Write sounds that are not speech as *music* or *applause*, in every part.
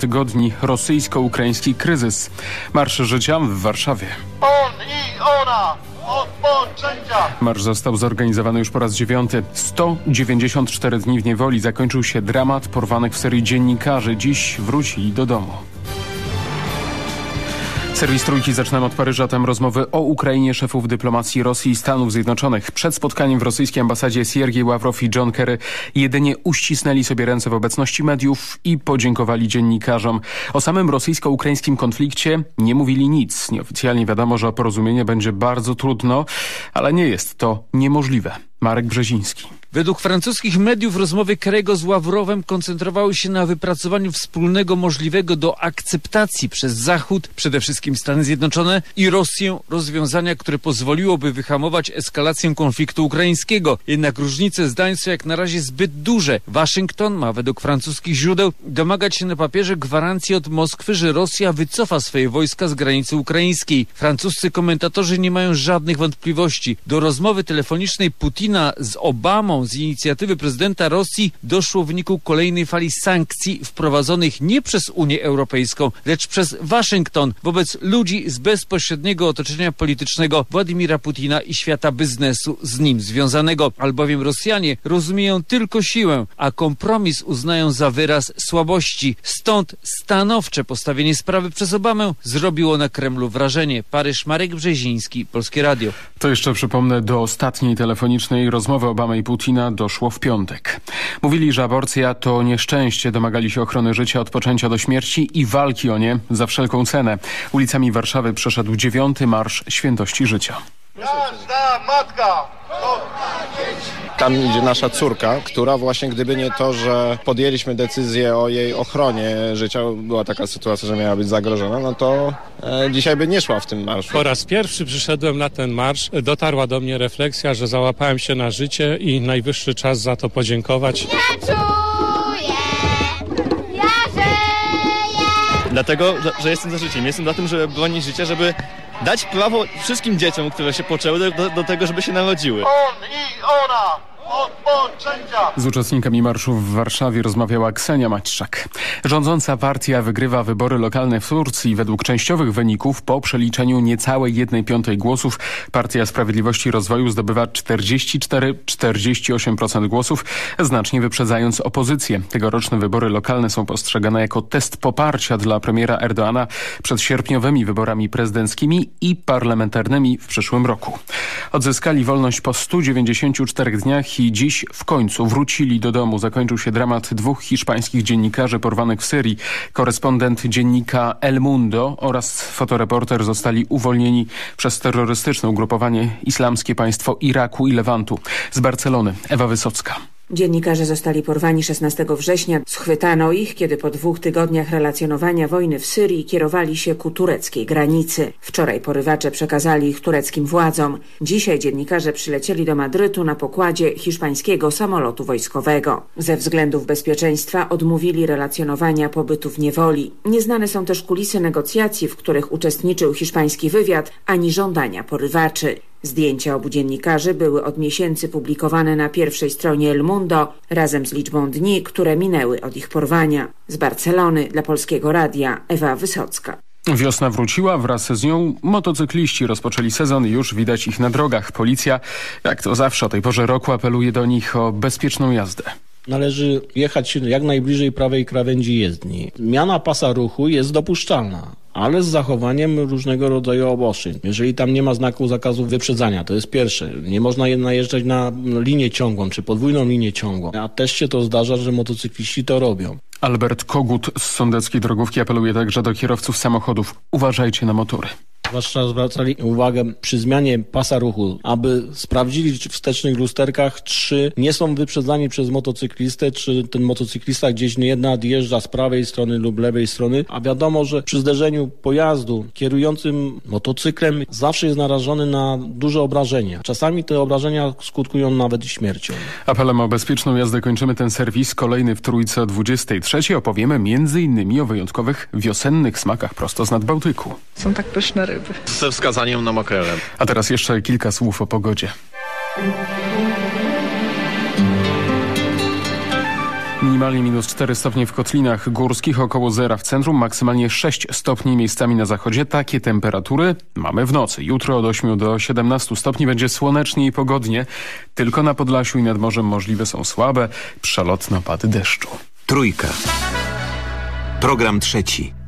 tygodni rosyjsko-ukraiński kryzys. Marsz życia w Warszawie. On i ona. Marsz został zorganizowany już po raz dziewiąty. 194 dni w niewoli zakończył się dramat porwanych w serii dziennikarzy. Dziś wrócili do domu. Serwis Trójki zaczynamy od Paryża. Tam rozmowy o Ukrainie szefów dyplomacji Rosji i Stanów Zjednoczonych. Przed spotkaniem w rosyjskiej ambasadzie Siergiej Ławrow i John Kerry jedynie uścisnęli sobie ręce w obecności mediów i podziękowali dziennikarzom. O samym rosyjsko-ukraińskim konflikcie nie mówili nic. Nieoficjalnie wiadomo, że porozumienie będzie bardzo trudno, ale nie jest to niemożliwe. Marek Brzeziński. Według francuskich mediów rozmowy Kerego z Ławrowem koncentrowały się na wypracowaniu wspólnego możliwego do akceptacji przez Zachód, przede wszystkim Stany Zjednoczone i Rosję, rozwiązania, które pozwoliłoby wyhamować eskalację konfliktu ukraińskiego. Jednak różnice zdań są jak na razie zbyt duże. Waszyngton ma według francuskich źródeł domagać się na papierze gwarancji od Moskwy, że Rosja wycofa swoje wojska z granicy ukraińskiej. Francuscy komentatorzy nie mają żadnych wątpliwości. Do rozmowy telefonicznej Putina z Obamą z inicjatywy prezydenta Rosji doszło w wyniku kolejnej fali sankcji wprowadzonych nie przez Unię Europejską, lecz przez Waszyngton wobec ludzi z bezpośredniego otoczenia politycznego Władimira Putina i świata biznesu z nim związanego, albowiem Rosjanie rozumieją tylko siłę, a kompromis uznają za wyraz słabości. Stąd stanowcze postawienie sprawy przez Obamę zrobiło na Kremlu wrażenie. Paryż Marek Brzeziński, Polskie Radio. To jeszcze przypomnę do ostatniej telefonicznej rozmowy Obama i Putina doszło w piątek. Mówili, że aborcja to nieszczęście, domagali się ochrony życia od poczęcia do śmierci i walki o nie za wszelką cenę. Ulicami Warszawy przeszedł dziewiąty Marsz Świętości Życia. Każda matka Tam idzie nasza córka, która właśnie gdyby nie to, że podjęliśmy decyzję o jej ochronie życia, była taka sytuacja, że miała być zagrożona, no to e, dzisiaj by nie szła w tym marszu. Po raz pierwszy przyszedłem na ten marsz. Dotarła do mnie refleksja, że załapałem się na życie i najwyższy czas za to podziękować. Dlatego, że, że jestem za życiem. Jestem za tym, żeby bronić życia, żeby dać prawo wszystkim dzieciom, które się poczęły, do, do, tego, żeby się narodziły. on i ona. Z uczestnikami marszu w Warszawie rozmawiała Ksenia Maćczak. Rządząca partia wygrywa wybory lokalne w Turcji. Według częściowych wyników po przeliczeniu niecałej jednej piątej głosów Partia Sprawiedliwości i Rozwoju zdobywa 44-48% głosów, znacznie wyprzedzając opozycję. Tegoroczne wybory lokalne są postrzegane jako test poparcia dla premiera Erdoana przed sierpniowymi wyborami prezydenckimi i parlamentarnymi w przyszłym roku. Odzyskali wolność po 194 dniach i dziś w końcu wrócili do domu. Zakończył się dramat dwóch hiszpańskich dziennikarzy porwanych w Syrii. Korespondent dziennika El Mundo oraz fotoreporter zostali uwolnieni przez terrorystyczne ugrupowanie Islamskie Państwo Iraku i Lewantu. Z Barcelony Ewa Wysocka. Dziennikarze zostali porwani 16 września. Schwytano ich, kiedy po dwóch tygodniach relacjonowania wojny w Syrii kierowali się ku tureckiej granicy. Wczoraj porywacze przekazali ich tureckim władzom. Dzisiaj dziennikarze przylecieli do Madrytu na pokładzie hiszpańskiego samolotu wojskowego. Ze względów bezpieczeństwa odmówili relacjonowania pobytu w niewoli. Nieznane są też kulisy negocjacji, w których uczestniczył hiszpański wywiad, ani żądania porywaczy. Zdjęcia obu dziennikarzy były od miesięcy publikowane na pierwszej stronie El Mundo razem z liczbą dni, które minęły od ich porwania. Z Barcelony dla Polskiego Radia Ewa Wysocka. Wiosna wróciła, wraz z nią motocykliści rozpoczęli sezon już widać ich na drogach. Policja, jak to zawsze o tej porze roku, apeluje do nich o bezpieczną jazdę. Należy jechać jak najbliżej prawej krawędzi jezdni. Zmiana pasa ruchu jest dopuszczalna, ale z zachowaniem różnego rodzaju obostrzeń. Jeżeli tam nie ma znaku zakazu wyprzedzania, to jest pierwsze. Nie można najeżdżać na linię ciągłą, czy podwójną linię ciągłą. A też się to zdarza, że motocykliści to robią. Albert Kogut z Sądeckiej Drogówki apeluje także do kierowców samochodów. Uważajcie na motory. Zwłaszcza zwracali uwagę przy zmianie pasa ruchu, aby sprawdzili czy w wstecznych lusterkach, czy nie są wyprzedzani przez motocyklistę, czy ten motocyklista gdzieś nie jedna odjeżdża z prawej strony lub lewej strony, a wiadomo, że przy zderzeniu pojazdu kierującym motocyklem zawsze jest narażony na duże obrażenia. Czasami te obrażenia skutkują nawet śmiercią. Apelem o bezpieczną jazdę kończymy ten serwis. Kolejny w Trójce o 23 opowiemy m.in. o wyjątkowych wiosennych smakach prosto z Nadbałtyku. Są tak pyszne ryby. Ze wskazaniem na makrelę. A teraz jeszcze kilka słów o pogodzie. Minimalnie minus 4 stopnie w Kotlinach Górskich, około zera w centrum, maksymalnie 6 stopni miejscami na zachodzie. Takie temperatury mamy w nocy. Jutro od 8 do 17 stopni będzie słonecznie i pogodnie. Tylko na Podlasiu i nad morzem możliwe są słabe, przelotne opady deszczu. Trójka. Program trzeci.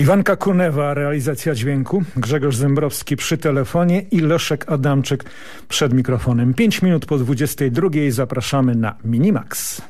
Iwanka Kunewa, realizacja dźwięku, Grzegorz Zembrowski przy telefonie i Leszek Adamczyk przed mikrofonem. 5 minut po 22 zapraszamy na Minimax.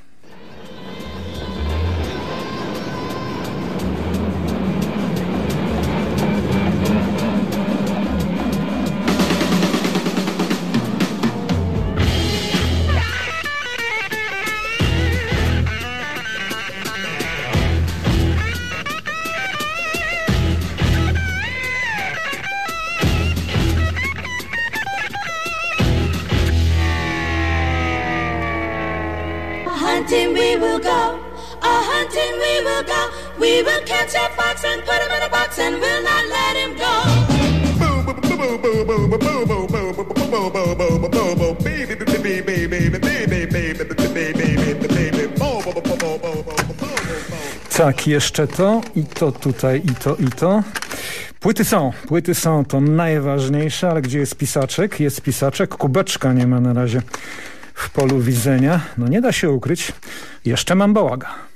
Tak, jeszcze to i to tutaj i to i to. Płyty są, płyty są, to najważniejsze, ale gdzie jest pisaczek? Jest pisaczek, kubeczka nie ma na razie w polu widzenia. No nie da się ukryć, jeszcze mam bałaga.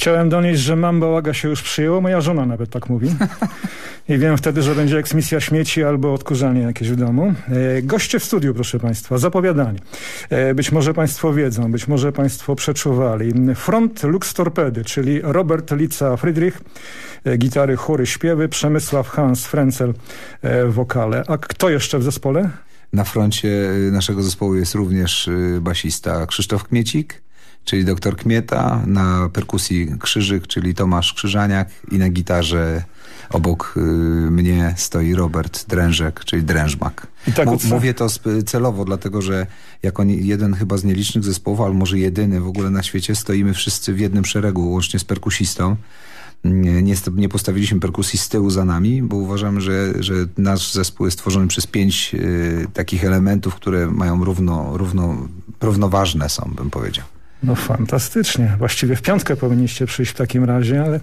Chciałem donieść, że mam bałaga się już przyjęło, moja żona nawet tak mówi. I wiem wtedy, że będzie eksmisja śmieci albo odkurzanie jakieś w domu. E, goście w studiu, proszę Państwa, zapowiadani. E, być może Państwo wiedzą, być może Państwo przeczuwali. Front Lux Torpedy, czyli Robert Lica Friedrich, e, gitary, chóry, śpiewy, Przemysław Hans Frenzel, e, wokale. A kto jeszcze w zespole? Na froncie y, naszego zespołu jest również y, basista Krzysztof Kmiecik, czyli doktor Kmieta, na perkusji Krzyżyk, czyli Tomasz Krzyżaniak i na gitarze obok y, mnie stoi Robert Drężek, czyli Drężmak. I tak od- Mówię to celowo, dlatego że jako jeden chyba z nielicznych zespołów, albo może jedyny w ogóle na świecie, stoimy wszyscy w jednym szeregu, łącznie z perkusistą. Nie, nie postawiliśmy perkusji z tyłu za nami, bo uważamy, że, że nasz zespół jest tworzony przez pięć y, takich elementów, które mają równo, równo, równoważne są, bym powiedział. No fantastycznie. Właściwie w piątkę powinniście przyjść w takim razie, ale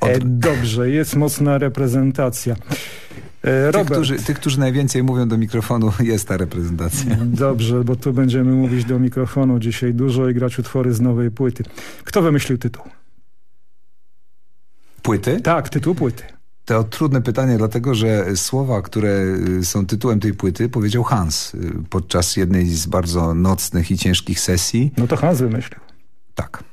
e, dobrze, jest mocna reprezentacja. E, Tych którzy, tych, którzy najwięcej mówią do mikrofonu, *laughs* jest ta reprezentacja. dobrze, bo tu będziemy mówić do mikrofonu dzisiaj dużo i grać utwory z nowej płyty. Kto wymyślił tytuł? Płyty? Tak, tytuł płyty. To trudne pytanie, dlatego że słowa, które y, są tytułem tej płyty, powiedział Hans y, podczas jednej z bardzo nocnych i ciężkich sesji. No to Hans wymyślił. Tak.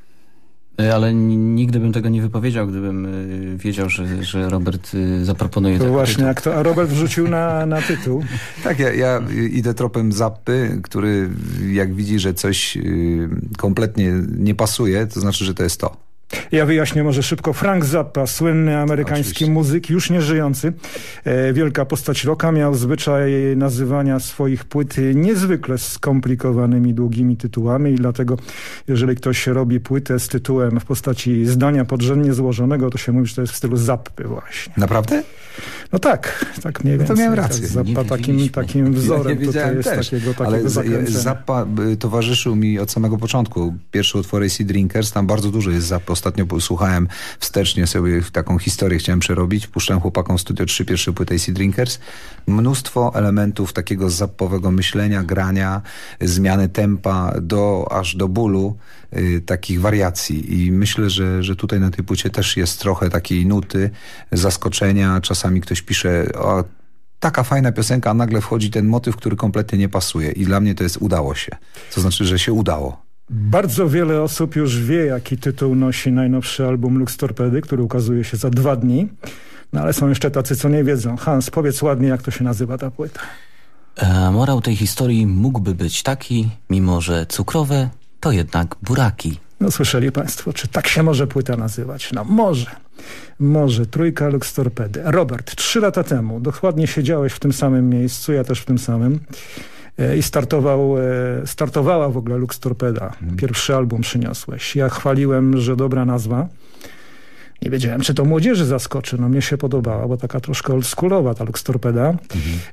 E, Ale nigdy bym tego nie wypowiedział, gdybym y, wiedział, że, że Robert y, zaproponuje To właśnie, tytuł. jak to, a Robert wrzucił na, na tytuł. *laughs* Tak, ja, ja y, idę tropem Zappy, który jak widzi, że coś y, kompletnie nie pasuje, to znaczy, że to jest to. Ja wyjaśnię może szybko. Frank Zappa, słynny amerykański Oczywiście. muzyk, już nie żyjący, e, wielka postać rocka, miał zwyczaj nazywania swoich płyt niezwykle skomplikowanymi, długimi tytułami i dlatego jeżeli ktoś robi płytę z tytułem w postaci zdania podrzędnie złożonego, to się mówi, że to jest w stylu Zappy właśnie. Naprawdę? No tak, tak mniej No to więcej. miałem Tak, rację. Zappa takim, takim wzorem ja tutaj jest też, takiego, takiego ale z- zakręcenia. Zappa y, towarzyszył mi od samego początku. Pierwszy utwór AC Drinkers, tam bardzo dużo jest Zappy. Ostatnio słuchałem wstecznie sobie taką historię, chciałem przerobić. Puszczałem chłopakom Studio 3 pierwsze płyty AC Drinkers. Mnóstwo elementów takiego zappowego myślenia, grania, zmiany tempa do, aż do bólu, y, takich wariacji. I myślę, że, że tutaj na tej płycie też jest trochę takiej nuty, zaskoczenia. Czasami ktoś pisze, o, taka fajna piosenka, a nagle wchodzi ten motyw, który kompletnie nie pasuje. I dla mnie to jest udało się. To znaczy, że się udało. Bardzo wiele osób już wie, jaki tytuł nosi najnowszy album Lux Torpedy, który ukazuje się za dwa dni. No ale są jeszcze tacy, co nie wiedzą. Hans, powiedz ładnie, jak to się nazywa ta płyta. E, morał tej historii mógłby być taki, mimo że cukrowe, to jednak buraki. No słyszeli państwo, czy tak się może płyta nazywać? No może. Może. Trójka Lux Torpedy. Robert, trzy lata temu dokładnie siedziałeś w tym samym miejscu, ja też w tym samym. E, I startował, e, startowała w ogóle Lux Torpeda. Pierwszy album przyniosłeś. Ja chwaliłem, że dobra nazwa. Nie wiedziałem, czy to młodzieży zaskoczy. No mnie się podobała, bo taka troszkę oldschoolowa ta Lux Torpeda.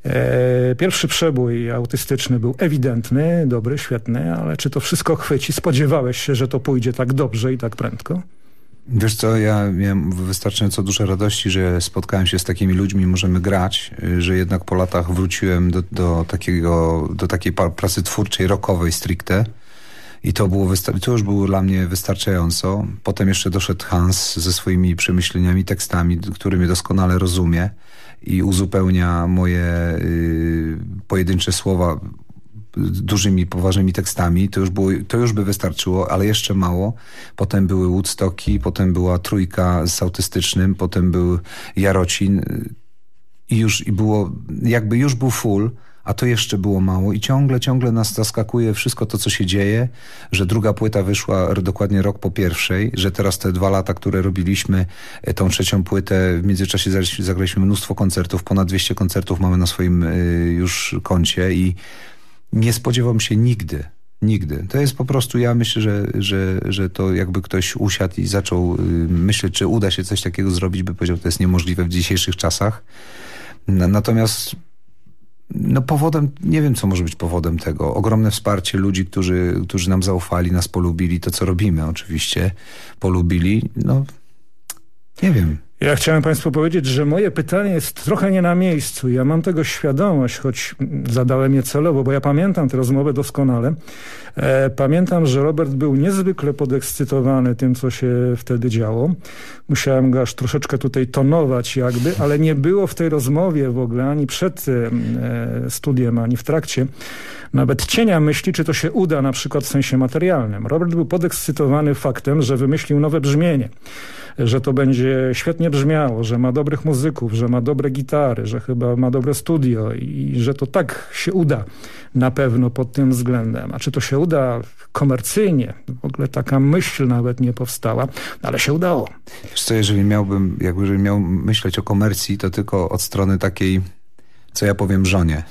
E, pierwszy przebój autystyczny był ewidentny, dobry, świetny, ale czy to wszystko chwyci? Spodziewałeś się, że to pójdzie tak dobrze i tak prędko? Wiesz co, ja miałem wystarczająco dużo radości, że spotkałem się z takimi ludźmi, możemy grać, y, że jednak po latach wróciłem do, do, takiego, do takiej pracy twórczej, rockowej stricte. I to, było to już było dla mnie wystarczająco. Potem jeszcze doszedł Hans ze swoimi przemyśleniami, tekstami, d- który mnie doskonale rozumie i uzupełnia moje y, pojedyncze słowa dużymi, poważnymi tekstami, to już, było, to już by wystarczyło, ale jeszcze mało. Potem były Woodstocki, potem była Trójka z autystycznym, potem był Jarocin i już i było, jakby już był full, a to jeszcze było mało i ciągle, ciągle nas zaskakuje wszystko to, co się dzieje, że druga płyta wyszła dokładnie rok po pierwszej, że teraz te dwa lata, które robiliśmy, e, tą trzecią płytę, w międzyczasie zagraliśmy- mnóstwo koncertów, ponad 200 koncertów mamy na swoim y, już koncie i nie spodziewam się nigdy, nigdy. To jest po prostu, ja myślę, że, że, że to jakby ktoś usiadł i zaczął y, myśleć, czy uda się coś takiego zrobić, by powiedział, to jest niemożliwe w dzisiejszych czasach. Na- Natomiast no powodem, nie wiem co może być powodem tego. Ogromne wsparcie ludzi, którzy, którzy nam zaufali, nas polubili, to co robimy oczywiście, polubili. No nie wiem. Ja chciałem Państwu powiedzieć, że moje pytanie jest trochę nie na miejscu. Ja mam tego świadomość, choć zadałem je celowo, bo ja pamiętam tę rozmowę doskonale. E, pamiętam, że Robert był niezwykle podekscytowany tym, co się wtedy działo. Musiałem go aż troszeczkę tutaj tonować jakby, ale nie było w tej rozmowie w ogóle ani przed e, studiem, ani w trakcie nawet cienia myśli, czy to się uda na przykład w sensie materialnym. Robert był podekscytowany faktem, że wymyślił nowe brzmienie że to będzie świetnie brzmiało, że ma dobrych muzyków, że ma dobre gitary, że chyba ma dobre studio i że to tak się uda na pewno pod tym względem. A czy to się uda komercyjnie? W ogóle taka myśl nawet nie powstała, ale się udało. Wiesz co, jeżeli miałbym, jakby miał myśleć o komercji, to tylko od strony takiej co ja powiem żonie. *laughs*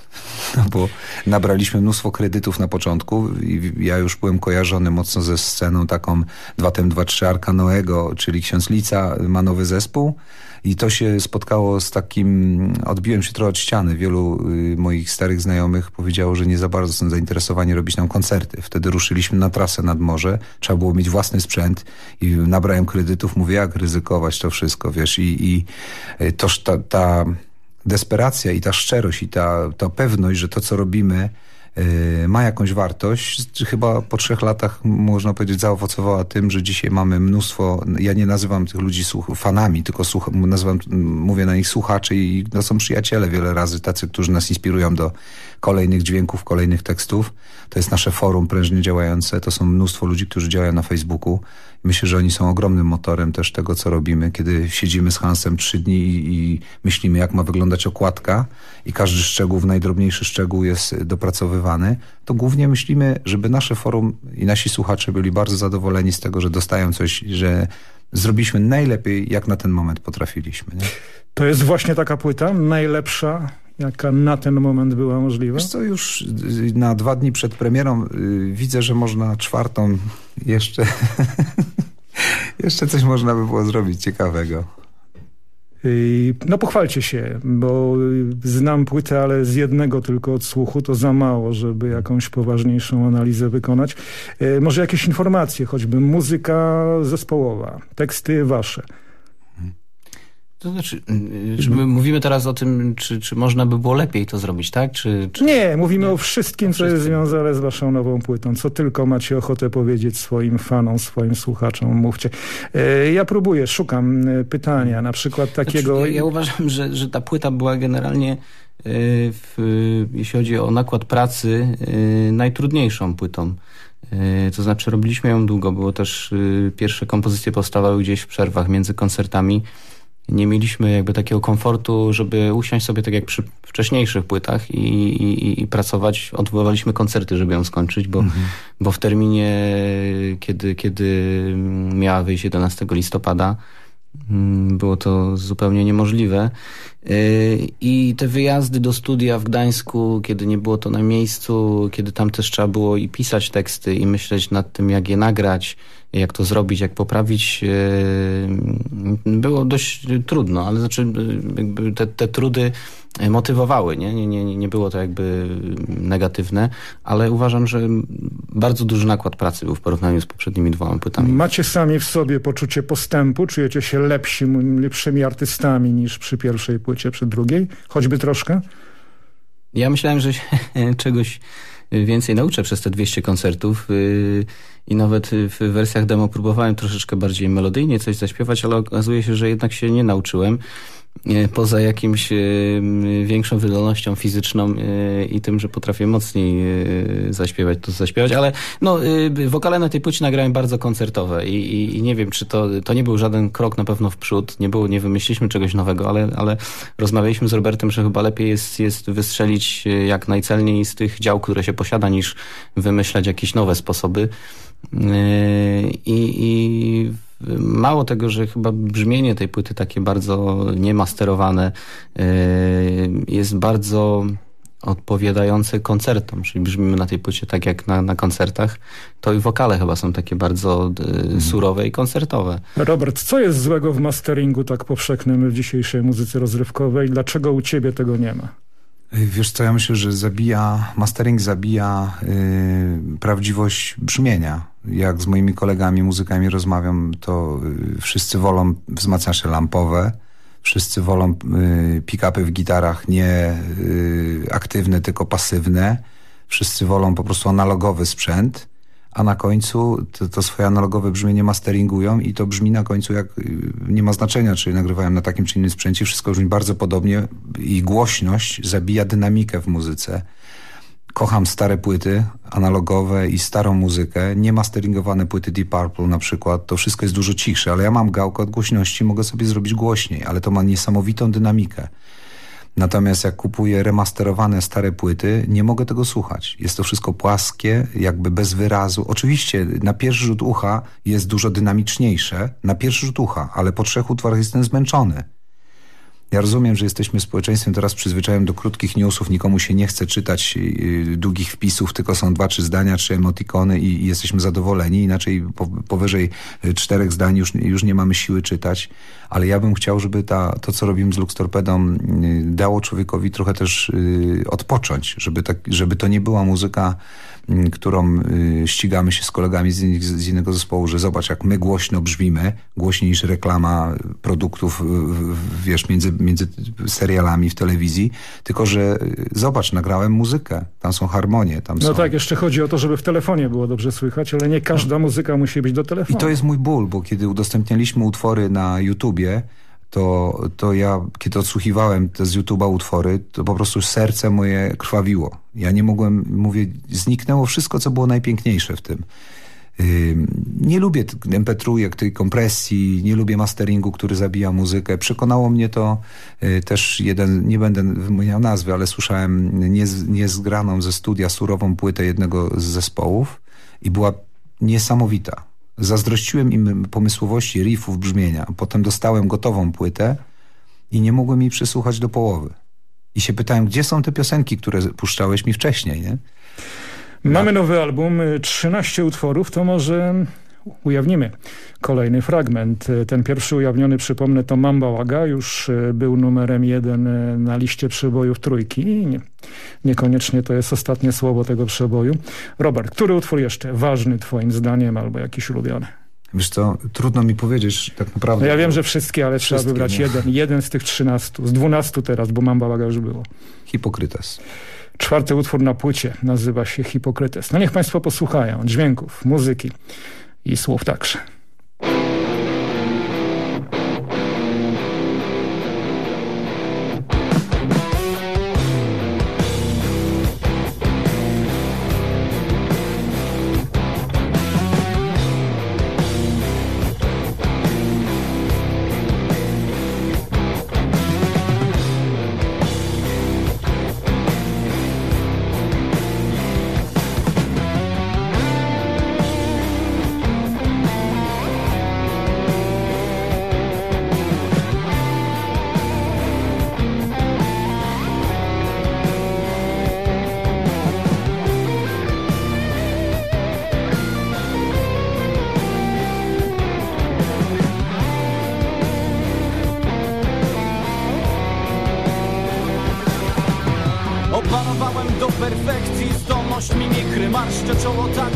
No bo nabraliśmy mnóstwo kredytów na początku i ja już byłem kojarzony mocno ze sceną taką 2 tem 2 3 Arka Noego, czyli ksiądz Lica ma nowy zespół i to się spotkało z takim, odbiłem się trochę od ściany. Wielu y, moich starych znajomych powiedziało, że nie za bardzo są zainteresowani robić nam koncerty. Wtedy ruszyliśmy na trasę nad morze, trzeba było mieć własny sprzęt i nabrałem kredytów, mówię jak ryzykować to wszystko, wiesz, i, i y, toż ta, ta desperacja i ta szczerość i ta, ta pewność, że to co robimy yy, ma jakąś wartość, chyba po trzech latach można powiedzieć zaowocowała tym, że dzisiaj mamy mnóstwo, ja nie nazywam tych ludzi fanami, tylko nazywam, mówię na nich słuchaczy i to są przyjaciele wiele razy, tacy, którzy nas inspirują do kolejnych dźwięków, kolejnych tekstów. To jest nasze forum prężnie działające, to są mnóstwo ludzi, którzy działają na Facebooku Myślę, że oni są ogromnym motorem też tego, co robimy, kiedy siedzimy z Hansem trzy dni i, i myślimy, jak ma wyglądać okładka i każdy szczegół, najdrobniejszy szczegół jest dopracowywany, to głównie myślimy, żeby nasze forum i nasi słuchacze byli bardzo zadowoleni z tego, że dostają coś, że zrobiliśmy najlepiej, jak na ten moment potrafiliśmy. Nie? To jest właśnie taka płyta, najlepsza jaka na ten moment była możliwa? Wiesz co, już y, na dwa dni przed premierą yy, widzę, że można czwartą jeszcze *laughs* jeszcze coś można by było zrobić ciekawego. No pochwalcie się, bo znam płytę, ale z jednego tylko odsłuchu to za mało, żeby jakąś poważniejszą analizę wykonać. Y, może jakieś informacje, choćby muzyka zespołowa, teksty wasze. To znaczy, y, czy my mówimy teraz o tym, czy, czy można by było lepiej to zrobić, tak? Czy, czy... Nie, mówimy nie? o wszystkim, o co jest związane z waszą nową płytą. Co tylko macie ochotę powiedzieć swoim fanom, swoim słuchaczom, mówcie. E, ja próbuję, szukam e, pytania, na przykład znaczy, takiego... Znaczy, ja, ja, uważam, że, że ta płyta była generalnie, e, w, jeśli chodzi o nakład pracy, najtrudniejszą płytą. To znaczy robiliśmy ją długo, było też pierwsze kompozycje powstawały gdzieś w przerwach między koncertami nie mieliśmy jakby takiego komfortu, żeby usiąść sobie tak jak przy wcześniejszych płytach i, i, i pracować. Odwoływaliśmy koncerty, żeby ją skończyć, bo, mhm. bo w terminie, kiedy, kiedy miała wyjść 11 listopada, mm, było to zupełnie niemożliwe. Y, I te wyjazdy do studia w Gdańsku, kiedy nie było to na miejscu, kiedy tam też trzeba było i pisać teksty i myśleć nad tym, jak je nagrać, jak to zrobić, jak poprawić, y, było dość trudno, ale znaczy jakby te, te trudy motywowały, nie? Nie, nie, nie było to jakby negatywne, ale uważam, że bardzo duży nakład pracy był w porównaniu z poprzednimi dwoma płytami. Macie sami w sobie poczucie postępu? Czujecie się lepsi, lepszymi artystami niż przy pierwszej płycie? przy drugiej? Choćby troszkę? Ja myślałem, że *laughs* czegoś więcej nauczę przez te 200 koncertów y, i nawet w wersjach demo próbowałem troszeczkę bardziej melodyjnie coś zaśpiewać, ale okazuje się, że jednak się nie nauczyłem poza jakimś e, większą wydolnością fizyczną i tym, że potrafię mocniej zaśpiewać, to zaśpiewać, ale no, wokale na tej płycie nagrałem bardzo koncertowe i, i, i, nie wiem, czy to, to nie był żaden krok na pewno w przód, nie było, nie wymyśliliśmy czegoś nowego, ale, ale rozmawialiśmy z Robertem, że chyba lepiej jest, jest wystrzelić jak najcelniej z tych dział, które się posiada, niż wymyślać jakieś nowe sposoby. I, i mało tego, że chyba brzmienie tej płyty takie bardzo niemasterowane e, jest bardzo odpowiadające koncertom, czyli brzmimy na tej płycie tak jak na, na koncertach, to i wokale chyba są takie bardzo y, surowe i koncertowe. Robert, co jest złego w masteringu tak powszechnym w dzisiejszej muzyce rozrywkowej? Dlaczego u ciebie tego nie ma? Wiesz co, ja myślę, że zabija, mastering zabija yy, prawdziwość brzmienia. Jak z moimi kolegami, muzykami rozmawiam, to yy, wszyscy wolą wzmacniacze lampowe, Wszyscy wolą y, pick-upy w gitarach nie y, aktywne, tylko pasywne. Wszyscy wolą po prostu analogowy sprzęt, a na końcu to, to swoje analogowe brzmienie masteringują i to brzmi na końcu jak nie ma znaczenia, czy nagrywają na takim czy innym sprzęcie. Wszystko brzmi bardzo podobnie i głośność zabija dynamikę w muzyce. Kocham stare płyty analogowe i starą muzykę, nie masteringowane płyty Deep Purple na przykład, to wszystko jest dużo cichsze, ale ja mam gałkę od głośności, mogę sobie zrobić głośniej, ale to ma niesamowitą dynamikę. Natomiast jak kupuję remasterowane stare płyty, nie mogę tego słuchać. Jest to wszystko płaskie, jakby bez wyrazu. Oczywiście na pierwszy rzut ucha jest dużo dynamiczniejsze, na pierwszy rzut ucha, ale po trzech utworach jestem zmęczony. Ja rozumiem, że jesteśmy społeczeństwem teraz przyzwyczajonym do krótkich newsów, nikomu się nie chce czytać yy, długich wpisów, tylko są dwa, trzy zdania, trzy emotikony i, i jesteśmy zadowoleni. Inaczej po, powyżej y, czterech zdań już, już nie mamy siły czytać. Ale ja bym chciał, żeby ta, to, co robimy z Lux Torpedą, yy, dało człowiekowi trochę też odpocząć, żeby, tak, żeby to nie była muzyka którą y, ścigamy się z kolegami z, innego zespołu, że zobacz jak my głośno brzmimy, głośniej niż reklama produktów, wiesz, między, między serialami w telewizji, tylko że y, zobacz, nagrałem muzykę, tam są harmonie, tam No są... tak, jeszcze chodzi o to, żeby w telefonie było dobrze słychać, ale nie każda muzyka musi być do telefonu. I to jest mój ból, bo kiedy udostępnialiśmy utwory na YouTubie, to, to ja, kiedy odsłuchiwałem te z YouTube'a utwory, to po prostu serce moje krwawiło. Ja nie mogłem, mówię, zniknęło wszystko, co było najpiękniejsze w tym. Ym, Nie lubię MP3, tej kompresji, nie lubię masteringu, który zabija muzykę. Przekonało mnie to y, też jeden, nie będę wymieniał nazwy, ale słyszałem niez, niezgraną ze studia surową płytę jednego z zespołów i była niesamowita. Zazdrościłem im pomysłowości, riffów, brzmienia. Potem dostałem gotową płytę i nie mogłem jej przesłuchać do połowy. I się pytałem, gdzie są te piosenki, które puszczałeś mi wcześniej, nie? Mamy nowy album, y, 13 utworów, to może ujawnimy kolejny fragment. Ten pierwszy ujawniony, przypomnę, to Mamba Łaga, już y, był numerem jeden y, na liście przebojów trójki. Nie, niekoniecznie to jest ostatnie słowo tego przeboju. Robert, który utwór jeszcze ważny twoim zdaniem albo jakiś ulubiony? Wiesz co, trudno mi powiedzieć tak naprawdę. No ja wiem, że wszystkie, ale Wszystkie, trzeba wybrać nie? jeden. Jeden z tych 13, z 12 teraz, bo Mamba Łaga już było. Hipokrytes. Czwarty utwór na płycie nazywa się Hipokrytes. No niech Państwo posłuchają dźwięków, muzyki i słów także. jeszcze czoło tak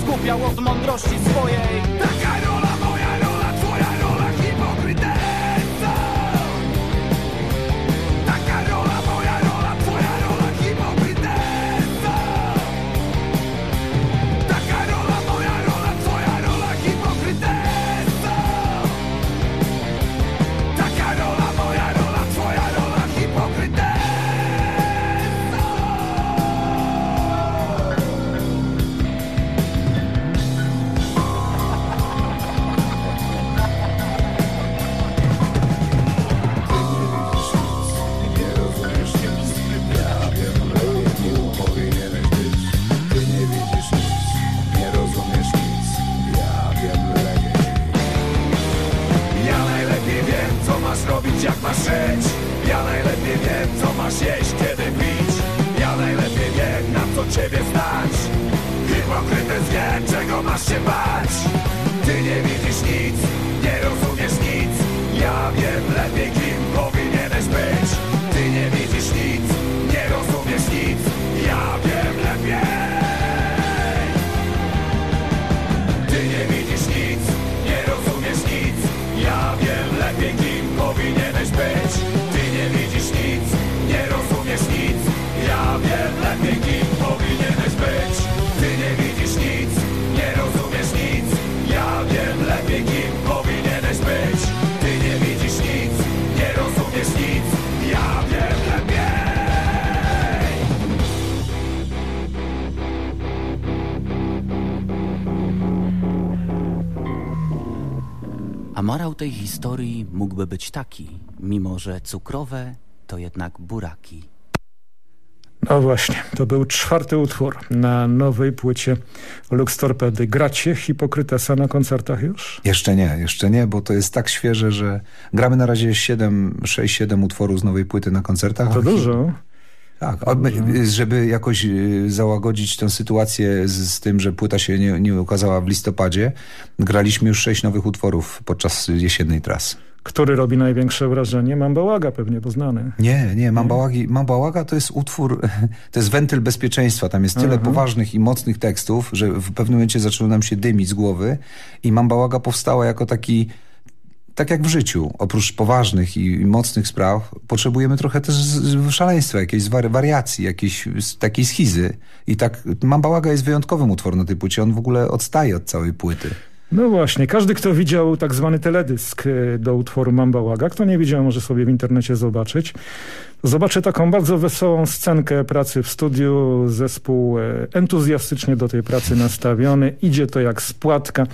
skupiał od mądrości swojej tej historii mógłby być taki, mimo że cukrowe to jednak buraki. No właśnie, to był czwarty utwór na nowej płycie Lux Torpedy. Gracie Hipokrytesa na koncertach już? Jeszcze nie, jeszcze nie, bo to jest tak świeże, że gramy na razie 7, 6-7 utworów z nowej płyty na koncertach. To dużo. Tak, żeby jakoś y, załagodzić tę sytuację z, z tym, że płyta się nie, nie ukazała w listopadzie, graliśmy już sześć nowych utworów podczas jesiennej trasy. Który robi największe wrażenie? Mam bałaga pewnie poznany. Nie, nie, Mambałagi, Mambałaga to jest utwór, *laughs* to jest wentyl bezpieczeństwa. Tam jest tyle poważnych i mocnych tekstów, że w pewnym momencie zaczęło nam się dymić z głowy i Mambałaga powstała jako taki tak jak w życiu, oprócz poważnych i, mocnych spraw, potrzebujemy trochę też szaleństwa, jakiejś wari- wariacji, jakiejś takiej schizy. I tak Mambałaga jest wyjątkowym utworem na tej płycie. On w ogóle odstaje od całej płyty. No właśnie, każdy kto widział tak zwany teledysk e, do utworu Mamba Łaga, kto nie widział może sobie w internecie zobaczyć, zobaczy taką bardzo wesołą scenkę pracy w studiu, zespół e, entuzjastycznie do tej pracy nastawiony, idzie to jak spłatka,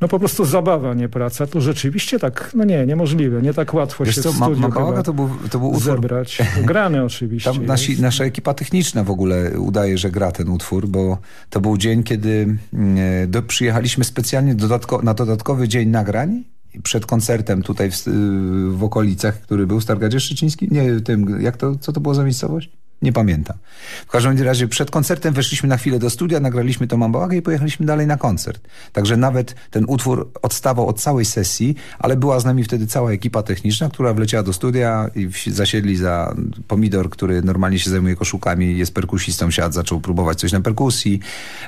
no po prostu zabawa, nie praca, tu rzeczywiście tak, no nie, niemożliwe, nie tak łatwo Wiesz się co, w studiu Mambałaga chyba to był, to był utwór... zebrać, *laughs* grany oczywiście. Tam nasi, nasza ekipa techniczna w ogóle udaje, że gra ten utwór, bo to był dzień, kiedy mm, do, przyjechaliśmy specjalnie dodatko, na dodatkowy dzień nagrań przed koncertem tutaj w, w okolicach, który był Stargardzie Szczeciński. Nie, tym, jak to, co to było za miejscowość? Nie pamiętam. W każdym razie przed koncertem weszliśmy na chwilę do studia, nagraliśmy to Mambałagę i pojechaliśmy dalej na koncert. Także nawet ten utwór odstawał od całej sesji, ale była z nami wtedy cała ekipa techniczna, która wleciała do studia i zasiedli za Pomidor, który normalnie się zajmuje koszulkami, jest perkusistą, siadł, zaczął próbować coś na perkusji,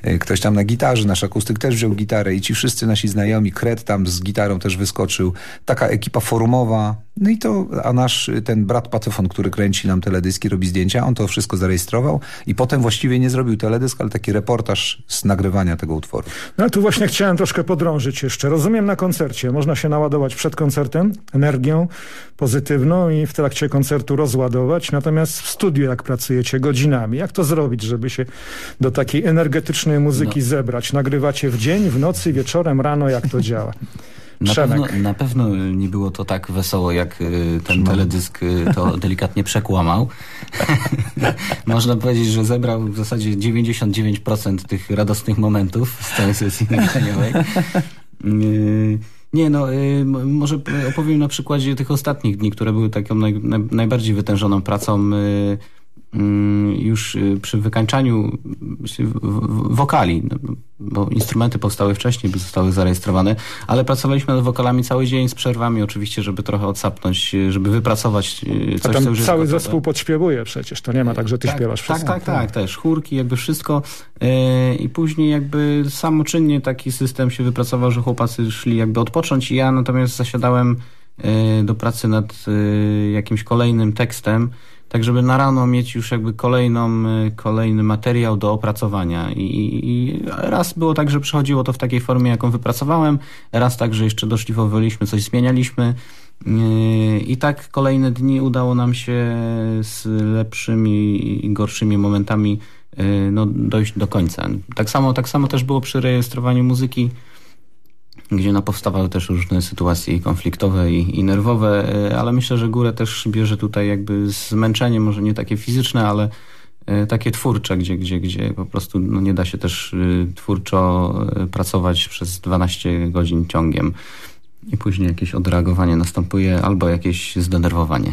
y, ktoś tam na gitarze, nasz akustyk też wziął gitarę i ci wszyscy nasi znajomi, Kret tam z gitarą też wyskoczył. Taka ekipa forumowa, no i to, a nasz ten brat Patefon, który kręci nam teledyski, robi zdjęcia, on to wszystko zarejestrował i potem właściwie nie zrobił teledysk, ale taki reportaż z nagrywania tego utworu. No tu właśnie chciałem troszkę podrążyć jeszcze. Rozumiem na koncercie. Można się naładować przed koncertem energią pozytywną i w trakcie koncertu rozładować. Natomiast w studiu jak pracujecie godzinami, jak to zrobić, żeby się do takiej energetycznej muzyki No. zebrać? Nagrywacie w dzień, w nocy, wieczorem, rano, jak to działa? *laughs* Na pewno, na pewno nie było to tak wesoło, jak y, ten teledysk y, to *laughs* delikatnie przekłamał. *laughs* Można powiedzieć, że zebrał w zasadzie 99% tych radosnych momentów z całej sesji *laughs* nagraniowej. Y, Nie, no y, może opowiem na przykładzie tych ostatnich dni, które były taką naj, naj, najbardziej wytężoną pracą y, już y, przy wykańczaniu y, wokali, no, bo instrumenty powstały wcześniej, by zostały zarejestrowane, ale pracowaliśmy nad wokalami cały dzień z przerwami oczywiście, żeby trochę odsapnąć, y, żeby wypracować coś, A tam co już cały zespół podśpiewuje przecież, to nie ma tak, że ty tak, śpiewasz tak, wszystko. tak, tak, też chórki, jakby wszystko i później jakby samoczynnie taki system się wypracował, że chłopacy szli jakby odpocząć i ja natomiast zasiadałem do pracy nad jakimś kolejnym tekstem, tak żeby na rano mieć już jakby kolejną, y, kolejny materiał do opracowania. I, I, raz było tak, że przychodziło to w takiej formie, jaką wypracowałem, raz tak, że jeszcze doszlifowaliśmy, coś zmienialiśmy. Y, I tak kolejne dni udało nam się z lepszymi i gorszymi momentami y, no, dojść do końca. Tak samo, tak samo też było przy rejestrowaniu muzyki gdzie no, powstawały też różne sytuacje konfliktowe i, i nerwowe, e, ale myślę, że górę też bierze tutaj jakby zmęczenie, może nie takie fizyczne, ale e, takie twórcze, gdzie, gdzie, gdzie po prostu no, nie da się też e, twórczo pracować przez 12 godzin ciągiem i później jakieś odreagowanie następuje albo jakieś zdenerwowanie.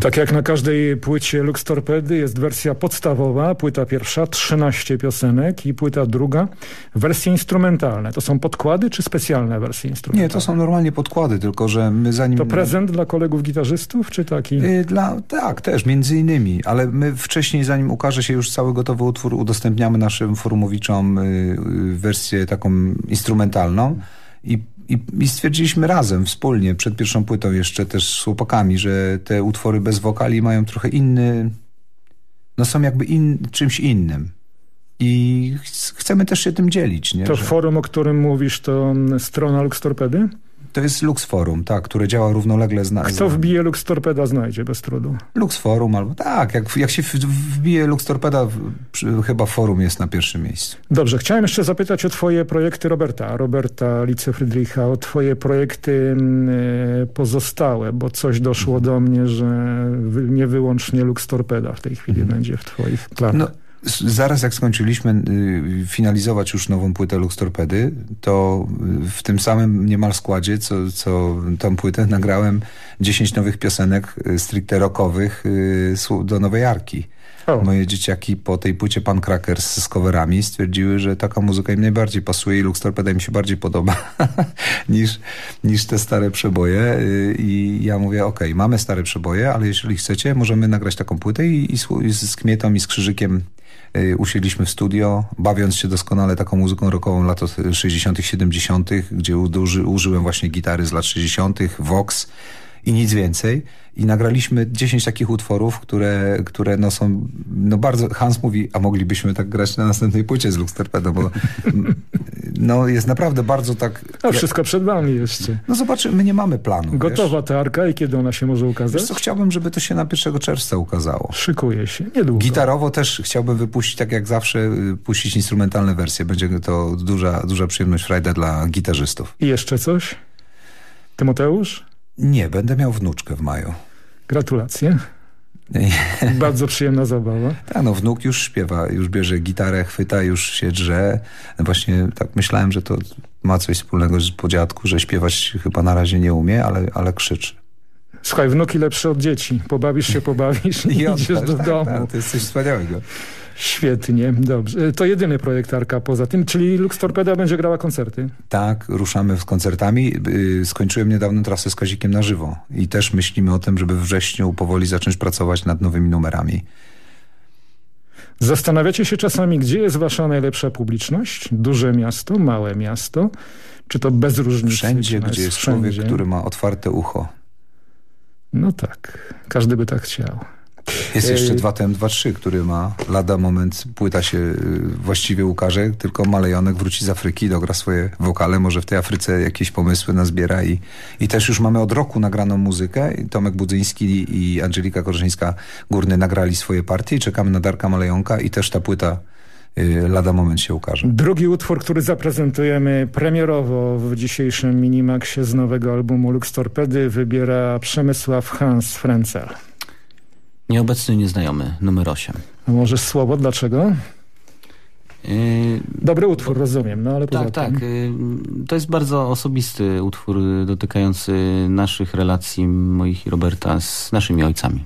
Tak jak na każdej płycie Lux Torpedy jest wersja podstawowa, płyta pierwsza, 13 piosenek i płyta druga, wersje instrumentalne. To są podkłady czy specjalne wersje instrumentalne? Nie, to są normalnie podkłady, tylko że my zanim... To prezent dla kolegów gitarzystów, czy taki? Y, dla, tak, też, między innymi, ale my wcześniej, zanim ukaże się już cały gotowy utwór, udostępniamy naszym forumowiczom y, y, wersję taką instrumentalną i i, I, stwierdziliśmy razem, wspólnie, przed pierwszą płytą jeszcze też z chłopakami, że te utwory bez wokali mają trochę inny, no są jakby in, czymś innym. I ch chcemy też się tym dzielić. Nie? To że... forum, o którym mówisz, to strona Lux Torpedy? To jest Lux Forum, tak, które działa równolegle z nami. Kto wbije Lux Torpeda znajdzie bez trudu. Lux Forum albo tak, jak, jak się wbije Lux Torpeda, chyba forum jest na pierwszym miejscu. Dobrze, chciałem jeszcze zapytać o twoje projekty Roberta, Roberta Lice Friedricha, o twoje projekty y, pozostałe, bo coś doszło do mnie, że nie wyłącznie Lux Torpeda w tej chwili mhm. będzie w twoich planach. No zaraz jak skończyliśmy y, finalizować już nową płytę Lux Torpedy, to y, w tym samym niemal składzie, co, co tą płytę nagrałem 10 nowych piosenek y, stricte rockowych do Nowej Arki. Moje dzieciaki po tej płycie Pan Crackers z coverami stwierdziły, że taka muzyka im najbardziej pasuje i Lux Torpeda im się bardziej podoba *laughs* niż, niż te stare przeboje. I ja mówię, ok, mamy stare przeboje, ale jeżeli chcecie, możemy nagrać taką płytę i, i, i z Kmietą i z Krzyżykiem usiedliśmy w studio, bawiąc się doskonale taką muzyką rockową lat 60 70 gdzie uży, użyłem właśnie gitary z lat 60 Vox i nic więcej. I nagraliśmy 10 takich utworów, które, które no są, no bardzo, Hans mówi, a moglibyśmy tak grać na następnej płycie z Lux Torpedo, bo no jest naprawdę bardzo tak... No wszystko przed wami jeszcze. No zobaczymy, my nie mamy planu. Gotowa wiesz? ta arka i kiedy ona się może ukazać? Wiesz co, chciałbym, żeby to się na 1 czerwca ukazało. Szykuje się, niedługo. Gitarowo też chciałbym wypuścić, tak jak zawsze, y, puścić instrumentalne wersje. Będzie to duża, duża przyjemność, frajda dla gitarzystów. I jeszcze coś? Tymoteusz? Nie, będę miał wnuczkę w maju. Gratulacje. *laughs* Bardzo przyjemna zabawa. Tak, no wnuk już śpiewa, już bierze gitarę, chwyta, już się drze. Właśnie tak myślałem, że to ma coś wspólnego po dziadku, że śpiewać chyba na razie nie umie, ale, ale krzyczy. Słuchaj, wnuki lepsze od dzieci. Pobawisz się, pobawisz *laughs* i, I idziesz do tak, domu. Tak, to jest coś wspaniałego. Świetnie, dobrze. To jedyny projekt Arka poza tym, czyli Lux Torpeda będzie grała koncerty. Tak, ruszamy z koncertami. Y, skończyłem niedawno trasę z Kazikiem na żywo i też myślimy o tym, żeby w wrześniu powoli zacząć pracować nad nowymi numerami. Zastanawiacie się czasami, gdzie jest wasza najlepsza publiczność? Duże miasto, małe miasto? Czy to bez różnicy? Wszędzie, gdzie jest wszędzie? człowiek, który ma otwarte ucho. No tak, każdy by tak chciał. Jest jeszcze 2TM23, który ma lada moment, płyta się y, właściwie ukaże, tylko Malejonek wróci z Afryki, dogra swoje wokale, może w tej Afryce jakieś pomysły nazbiera i, i też już mamy od roku nagraną muzykę. Tomek Budzyński i Angelika Korzyńska-Górny nagrali swoje partie i czekamy na Darka Malejonka i też ta płyta y, lada moment się ukaże. Drugi utwór, który zaprezentujemy premierowo w dzisiejszym Minimaxie z nowego albumu Lux Torpedy wybiera Przemysław Hans Frenzel. Nieobecny nieznajomy, numer 8. A może słowo, dlaczego? Dobry utwór, rozumiem, no ale Tak, tak. y, To jest bardzo osobisty utwór y, dotykający naszych relacji, moich i Roberta, z naszymi ojcami.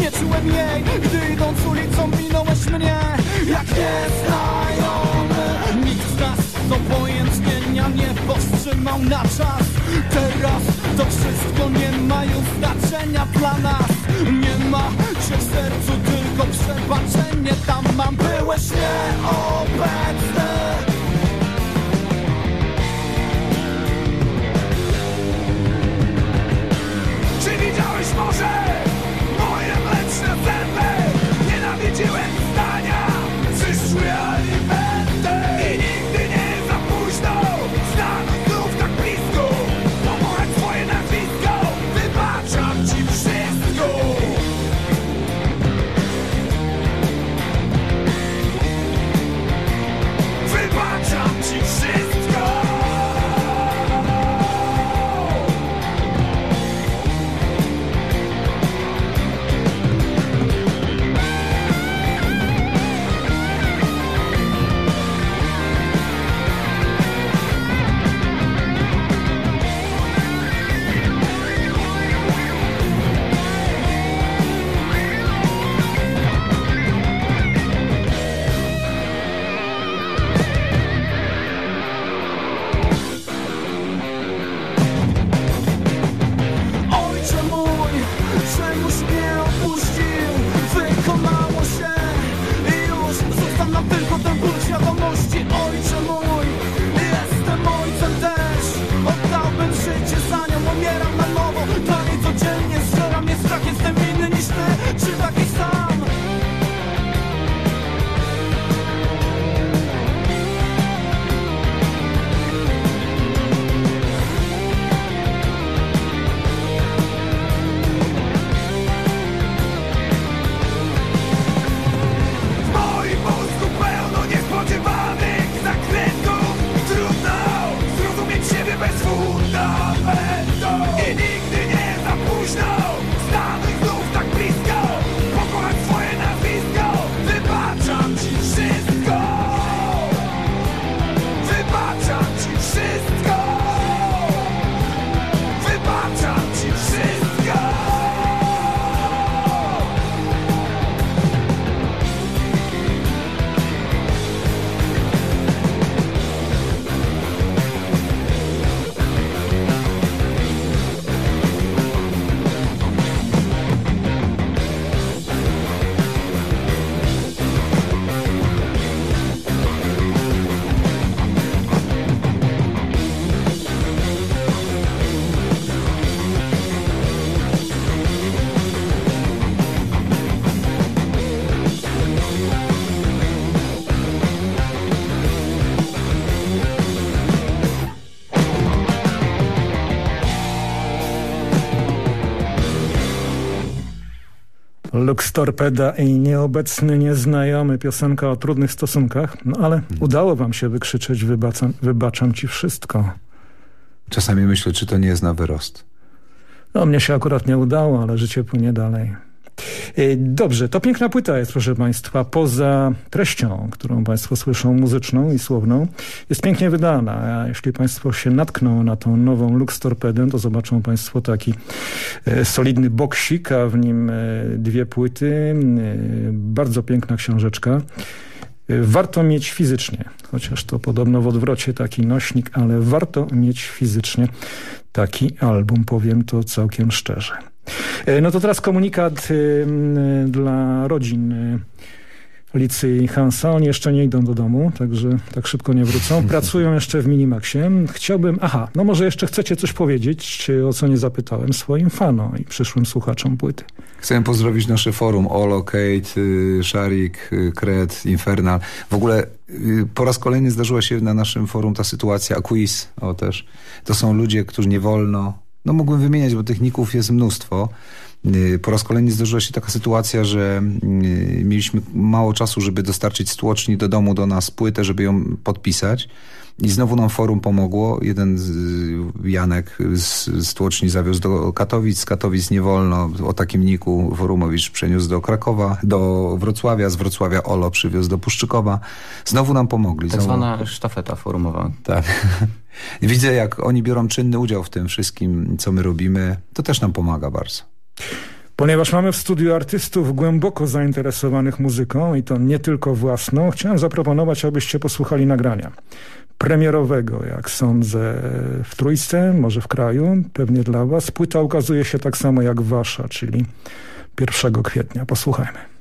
Nie czułem jej Gdy idąc ulicą minąłeś mnie. Jak nieznajomy Nikt z nas z obojętnienia nie powstrzymał na czas. Teraz to wszystko nie ma już znaczenia dla nas. Nie ma cię w sercu, tylko przebaczenie Tam mam, byłeś nieobecny Lux Torpeda i Nieobecny Nieznajomy, piosenka o trudnych stosunkach. No ale udało wam się wykrzyczeć, wybaczam, wybaczam ci wszystko. Czasami myślę, czy to nie jest na wyrost. No mnie się akurat nie udało, ale życie płynie dalej. Y, Dobrze, to piękna płyta jest, proszę Państwa, poza treścią, którą Państwo słyszą, muzyczną i słowną, jest pięknie wydana. A jeśli Państwo się natkną na tą nową Lux Torpedę, to zobaczą Państwo taki e, solidny boksik, a w nim e, dwie płyty, e, bardzo piękna książeczka. Warto mieć fizycznie, chociaż to podobno w odwrocie taki nośnik, ale warto mieć fizycznie taki album, powiem to całkiem szczerze. E, No to teraz komunikat m, dla rodzin y, Licy i Hansa. Oni jeszcze nie idą do domu, także tak szybko nie wrócą. *laughs* Pracują jeszcze w Minimaxie. Chciałbym, aha, no może jeszcze chcecie coś powiedzieć, o co nie zapytałem swoim fanom i przyszłym słuchaczom płyty. Chcę pozdrowić nasze forum Olo, Kate, y, Szarik, y, Kret, Infernal. W ogóle y, po raz kolejny zdarzyła się na naszym forum ta sytuacja, Quiz, o też. To są ludzie, którzy nie wolno, no mógłbym wymieniać, bo tych ników jest mnóstwo. Y, Po raz kolejny zdarzyła się taka sytuacja, że y, mieliśmy mało czasu, żeby dostarczyć z tłoczni do domu do nas płytę, żeby ją podpisać. I znowu nam forum pomogło. Jeden z, Janek z, z tłoczni zawiózł do Katowic, z Katowic nie wolno. O takim niku Forumowicz przeniósł do Krakowa, do Wrocławia, z Wrocławia Olo przywiózł do Puszczykowa. Znowu nam pomogli. Tak Znowu- zwana sztafeta forumowa. tak. *laughs* Widzę, jak oni biorą czynny udział w tym wszystkim, co my robimy. To też nam pomaga bardzo. Ponieważ mamy w studiu artystów głęboko zainteresowanych muzyką i to nie tylko własną, chciałem zaproponować, abyście posłuchali nagrania premierowego, jak sądzę, w Trójce, może w kraju, pewnie dla was. Płyta ukazuje się tak samo jak wasza, czyli 1 kwietnia. Posłuchajmy.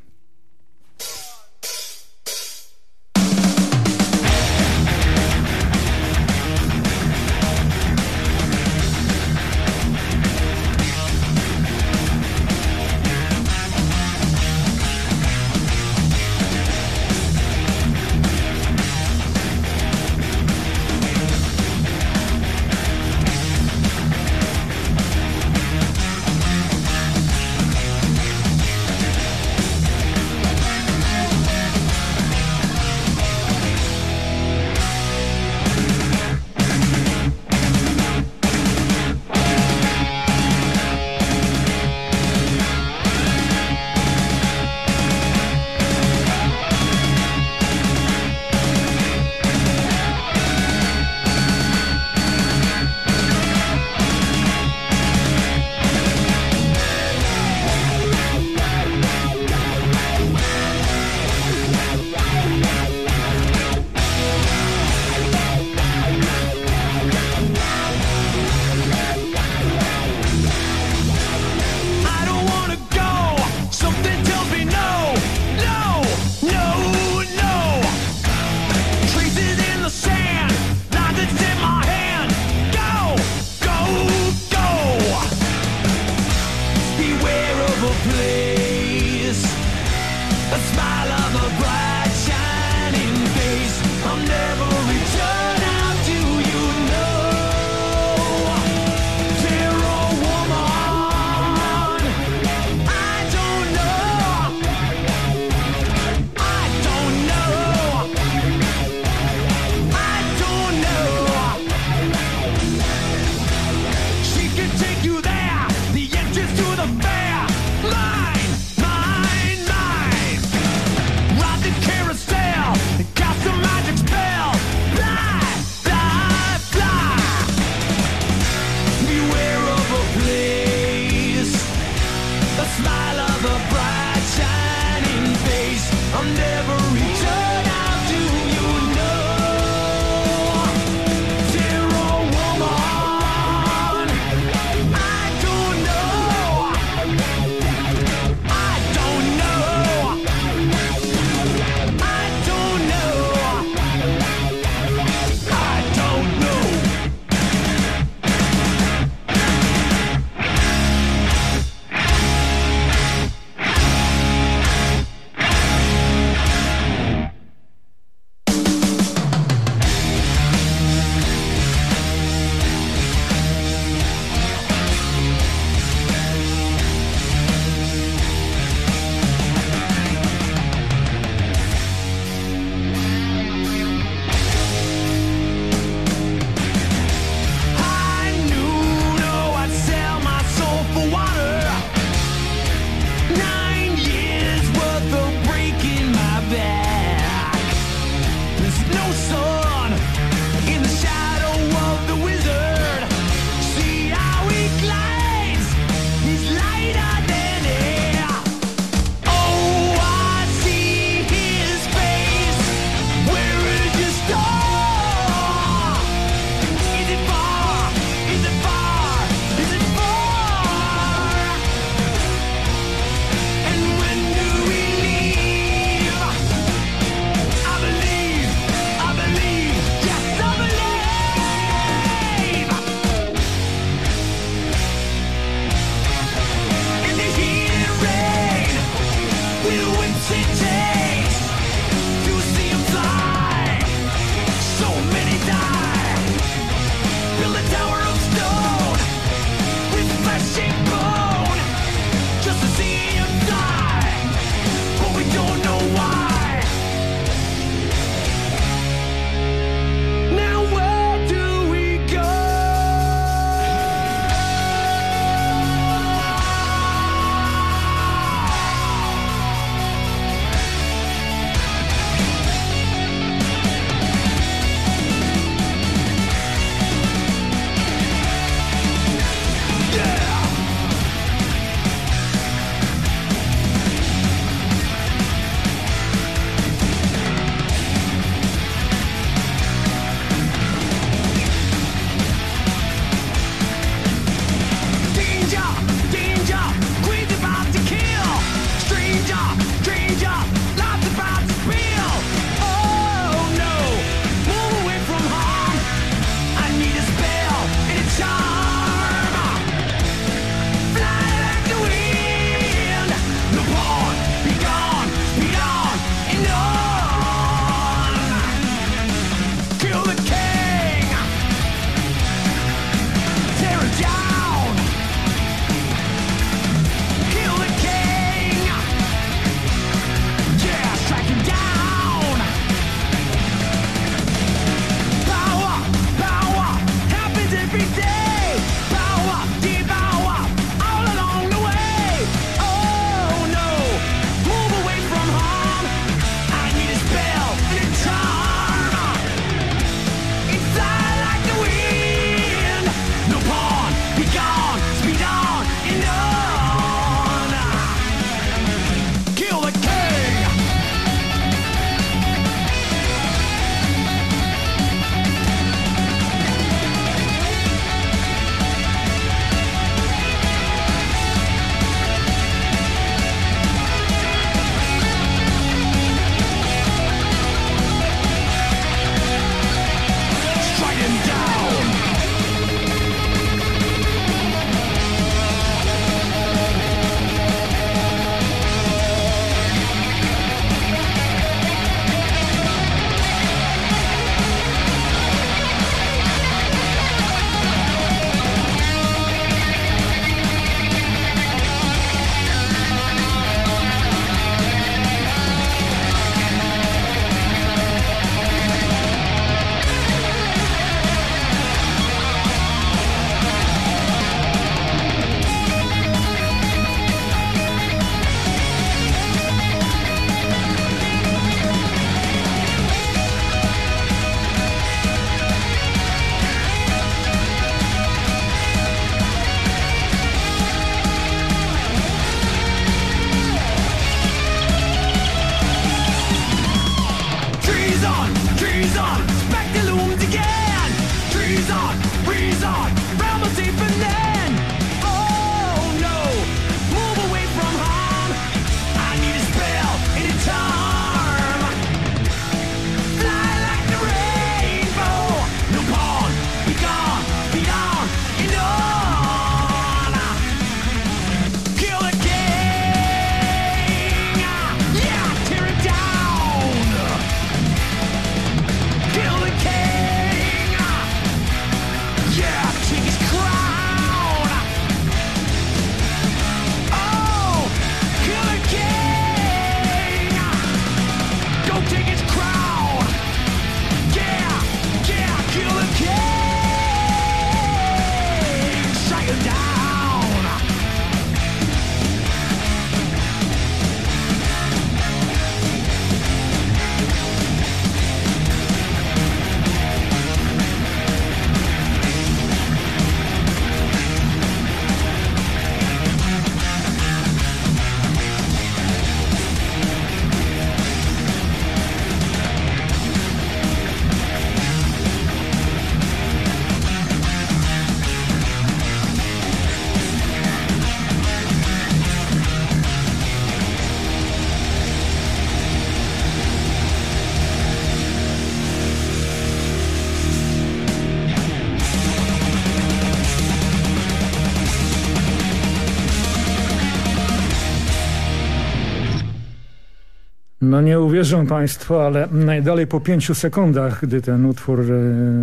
No nie uwierzą Państwo, ale najdalej po pięciu sekundach, gdy ten utwór e,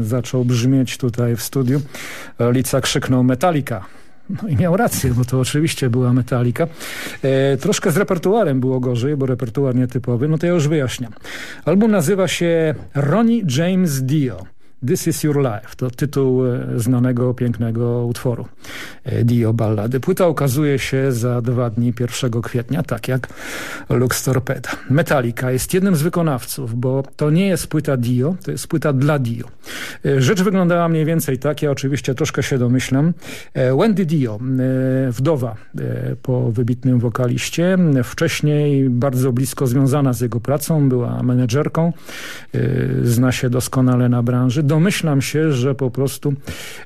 zaczął brzmieć tutaj w studiu, Lica krzyknął Metallica. No i miał rację, bo to oczywiście była Metallica. E, troszkę z repertuarem było gorzej, bo repertuar nietypowy, no to ja już wyjaśniam. Album nazywa się Ronnie James Dio. This is Your Life to tytuł e, znanego, pięknego utworu e, Dio Ballady. Płyta ukazuje się za dwa dni 1 kwietnia, tak jak Lux Torpeda. Metallica jest jednym z wykonawców, bo to nie jest płyta Dio, to jest płyta dla Dio. E, rzecz wyglądała mniej więcej tak, ja oczywiście troszkę się domyślam. Wendy Dio, wdowa po wybitnym wokaliście, wcześniej bardzo blisko związana z jego pracą, była menedżerką, zna się doskonale na branży domyślam się, że po prostu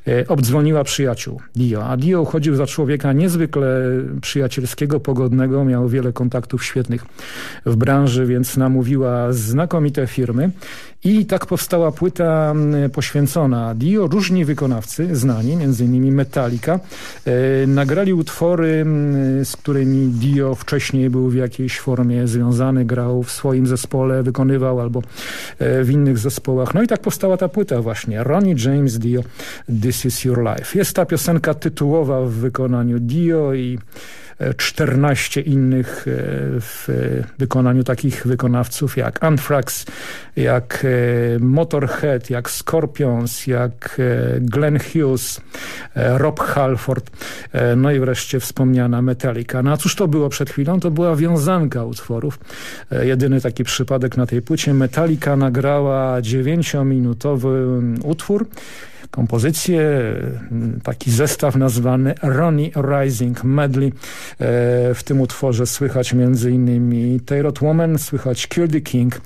e, obdzwoniła przyjaciół Dio. A Dio uchodził za człowieka niezwykle przyjacielskiego, pogodnego, miał wiele kontaktów świetnych w branży, więc namówiła znakomite firmy i tak powstała płyta mm, poświęcona Dio. Różni wykonawcy, znani, innymi Metallica, e, nagrali utwory, mm, z którymi Dio wcześniej był w jakiejś formie związany, grał w swoim zespole, wykonywał albo e, w innych zespołach. No i tak powstała ta płyta właśnie. Ronnie James Dio, This is Your Life. Jest ta piosenka tytułowa w wykonaniu Dio i 14 innych e, w wykonaniu takich wykonawców jak Anthrax, jak e, Motorhead, jak Scorpions, jak e, Glenn Hughes, Rob Halford, no i wreszcie wspomniana Metallica. No a cóż to było przed chwilą? To była wiązanka utworów. Jedyny taki przypadek na tej płycie. Metallica nagrała dziewięciominutowy utwór, kompozycję, taki zestaw nazwany Ronnie Rising Medley. E, w tym utworze słychać innymi Taylor Woman, słychać Kill the King,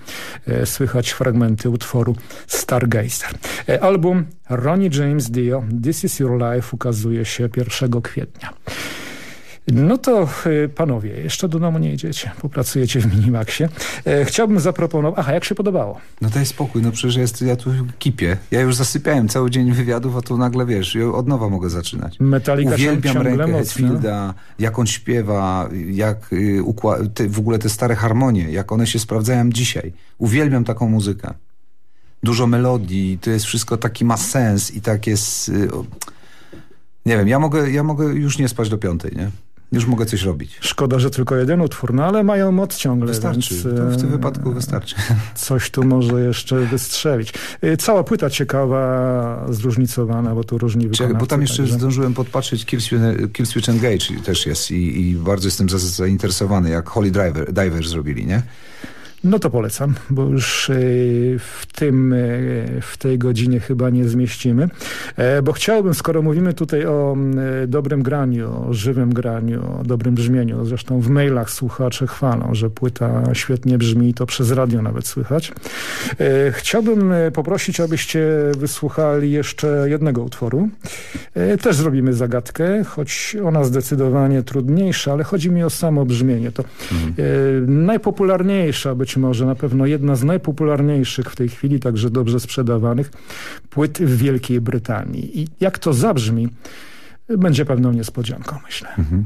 e, słychać fragmenty utworu Stargazer. E, album Ronnie James Dio This Is Your Life ukazuje się 1 kwietnia. No to y, panowie, jeszcze do domu nie jedziecie, popracujecie w Minimaxie. E, chciałbym zaproponować... Aha, jak się podobało? No daj spokój, no przecież jest, ja tu kipię. Ja już zasypiałem cały dzień wywiadów, a tu nagle, wiesz, od nowa mogę zaczynać. Metallica Uwielbiam rękę. Hetfielda, jak on śpiewa, jak y, te, w ogóle te stare harmonie, jak one się sprawdzają dzisiaj. Uwielbiam taką muzykę. Dużo melodii, to jest wszystko taki ma sens i tak jest... Y, nie wiem, ja mogę, ja mogę już nie spać do piątej, nie? Już mogę coś robić. Szkoda, że tylko jeden utwór, no ale mają moc ciągle. Wystarczy, więc, w tym wypadku wystarczy. *laughs* Coś tu może jeszcze wystrzelić. Y, cała płyta ciekawa, zróżnicowana, bo tu różni wykonawcy. Bo tam jeszcze także... zdążyłem podpatrzeć Killswitch Engage też jest i, i bardzo jestem zainteresowany, jak Holy Diver, Diver zrobili, nie? No to polecam, bo już e, w tym, e, w tej godzinie chyba nie zmieścimy. E, bo chciałbym, skoro mówimy tutaj o dobrym graniu, o żywym graniu, o dobrym brzmieniu, zresztą w mailach słuchacze chwalą, że płyta świetnie brzmi, to przez radio nawet słychać. Chciałbym poprosić, abyście wysłuchali jeszcze jednego utworu. Też zrobimy zagadkę, choć ona zdecydowanie trudniejsza, ale chodzi mi o samo brzmienie. To mhm. najpopularniejsza być może na pewno jedna z najpopularniejszych w tej chwili, także dobrze sprzedawanych płyt w Wielkiej Brytanii. I jak to zabrzmi, będzie pewną niespodzianką, myślę. Mhm.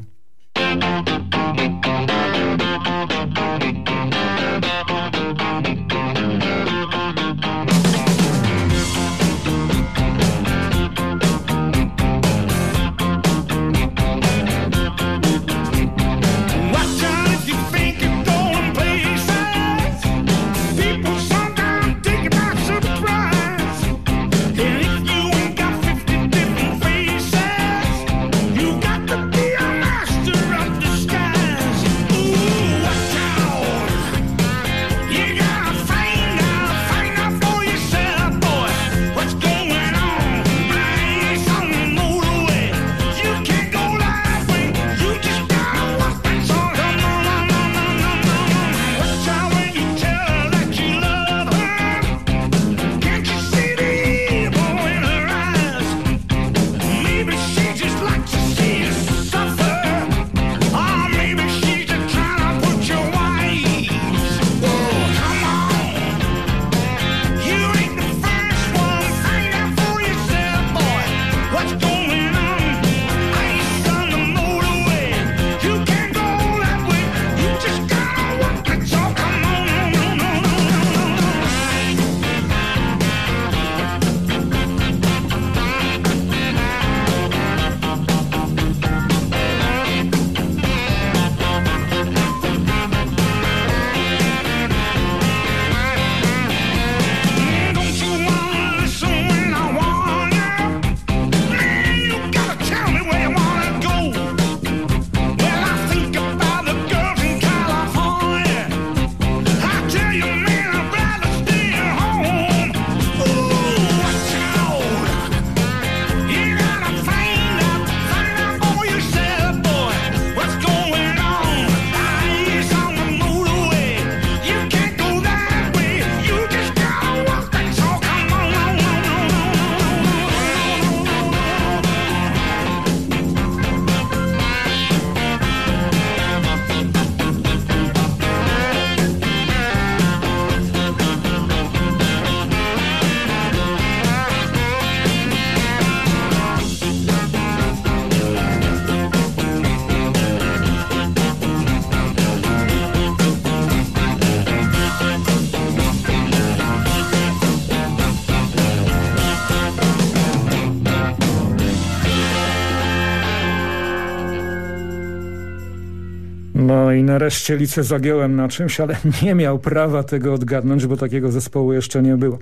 No i nareszcie lice zagiąłem na czymś, ale *laughs* nie miał prawa tego odgadnąć, bo takiego zespołu jeszcze nie było.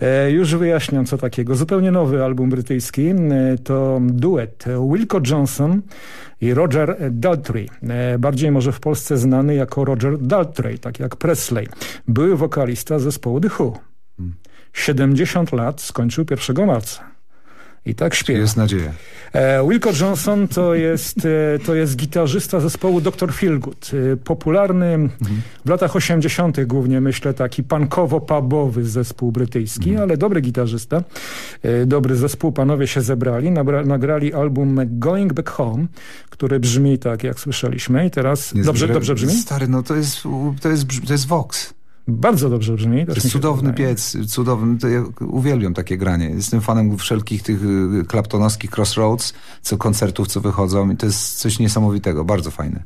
E, już wyjaśniam co takiego. Zupełnie nowy album brytyjski. E, to duet Wilco Johnson i Roger Daltrey. E, bardziej może w Polsce znany jako Roger Daltrey, tak jak Presley. Były wokalista zespołu The Who. 70 lat skończył 1 marca. I tak śpiewa. Jest nadzieja. E, Wilco Johnson to jest, e, to jest gitarzysta zespołu Dr. Feelgood. E, popularny w latach 80. głównie, myślę, taki punkowo-pubowy zespół brytyjski, ale dobry gitarzysta. Dobry zespół, panowie się zebrali, nabra, nagrali album Going Back Home, który brzmi tak, jak słyszeliśmy i teraz... Jest dobrze, dobrze brzmi? Stary, no to jest, to jest, to jest Vox. Bardzo dobrze brzmi. To jest cudowny wydaje. piec, cudowny. To ja uwielbiam takie granie. Jestem fanem wszelkich tych y, klaptonowskich crossroads, co koncertów, co wychodzą i to jest coś niesamowitego, bardzo fajne.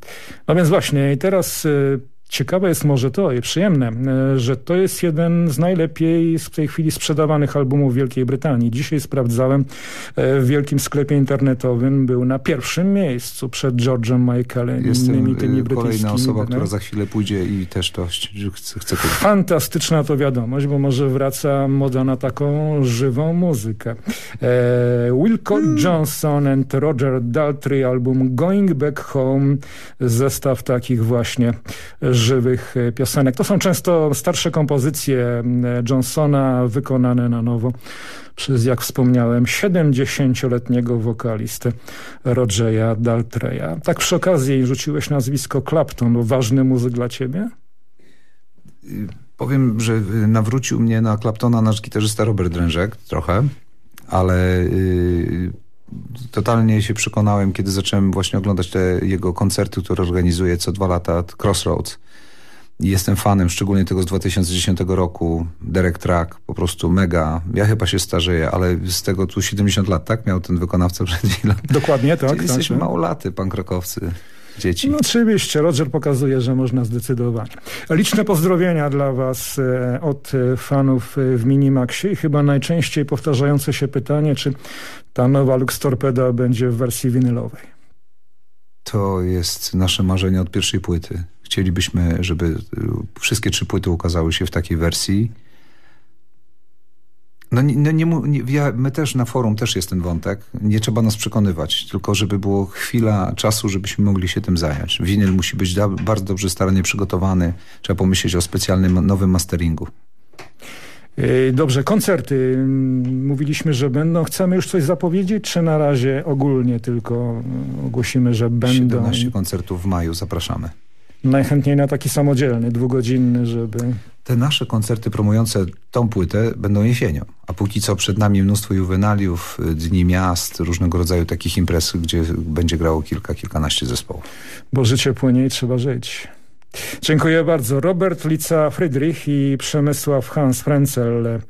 No więc właśnie i teraz y, ciekawe jest może to i przyjemne, y, że to jest jeden z najlepiej w tej chwili sprzedawanych albumów Wielkiej Brytanii. Dzisiaj sprawdzałem y, w wielkim sklepie internetowym, był na pierwszym miejscu przed George'em Michaelem i Jestem innymi tymi y, brytyjskimi. kolejna osoba, no. która za chwilę pójdzie i też to chce, chce, kupić. Fantastyczna to wiadomość, bo może wraca moda na taką żywą muzykę. E, Wilco Johnson and Roger Daltrey album Going Back Home, zestaw takich właśnie żywych e, piosenek. To są często starsze kompozycje Johnsona wykonane na nowo przez, jak wspomniałem, 70-letniego wokalistę Rogera Daltreya. Tak przy okazji rzuciłeś nazwisko Clapton, ważny muzyk dla ciebie? Powiem, że y, nawrócił mnie na Claptona nasz gitarzysta Robert Drężek trochę, ale y, totalnie się przekonałem, kiedy zacząłem właśnie oglądać te jego koncerty, które organizuje co dwa lata Crossroads. Jestem fanem, szczególnie tego z 2010 roku, Derek Track, po prostu mega. Ja chyba się starzeję, ale z tego tu 70 lat, tak? Miał ten wykonawca przed chwilą. Dokładnie tak. tak, Jesteśmy tak. małolaty, pankrakowcy, dzieci. No oczywiście, Roger pokazuje, że można zdecydować. Liczne pozdrowienia dla Was e, od e, fanów e, w Minimaxie i chyba najczęściej powtarzające się pytanie, czy ta nowa Lux Torpeda będzie w wersji winylowej. To jest nasze marzenie od pierwszej płyty. Chcielibyśmy, żeby y, wszystkie trzy płyty ukazały się w takiej wersji. No, nie, no nie, nie, ja, my też na forum też jest ten wątek. Nie trzeba nas przekonywać, tylko żeby było chwila czasu, żebyśmy mogli się tym zająć. Winyl musi być da, bardzo dobrze starannie przygotowany. Trzeba pomyśleć o specjalnym nowym masteringu. E, Dobrze, koncerty. Mm, Mówiliśmy, że będą. Chcemy już coś zapowiedzieć, czy na razie ogólnie tylko mm, ogłosimy, że będą? 17 koncertów w maju, zapraszamy. Najchętniej na taki samodzielny, dwugodzinny, żeby... Te nasze koncerty promujące tą płytę będą jesienią, a póki co przed nami mnóstwo juwenaliów, y, dni miast, różnego rodzaju takich imprez, gdzie będzie grało kilka, kilkanaście zespołów. bo życie płynie i trzeba żyć. Dziękuję bardzo. Robert Lica Friedrich i Przemysław Hans Frenzel.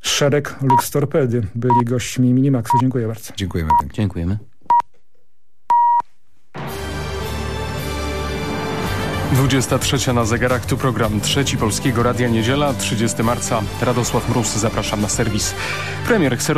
Szereg Lux Torpedy byli gośćmi Minimaxu. Dziękuję bardzo. Dziękujemy. Dziękujemy. 23 na zegarach, tu program Trzeci Polskiego Radia Niedziela, 30 marca. Radosław Mróz, zapraszam na serwis. Premier chce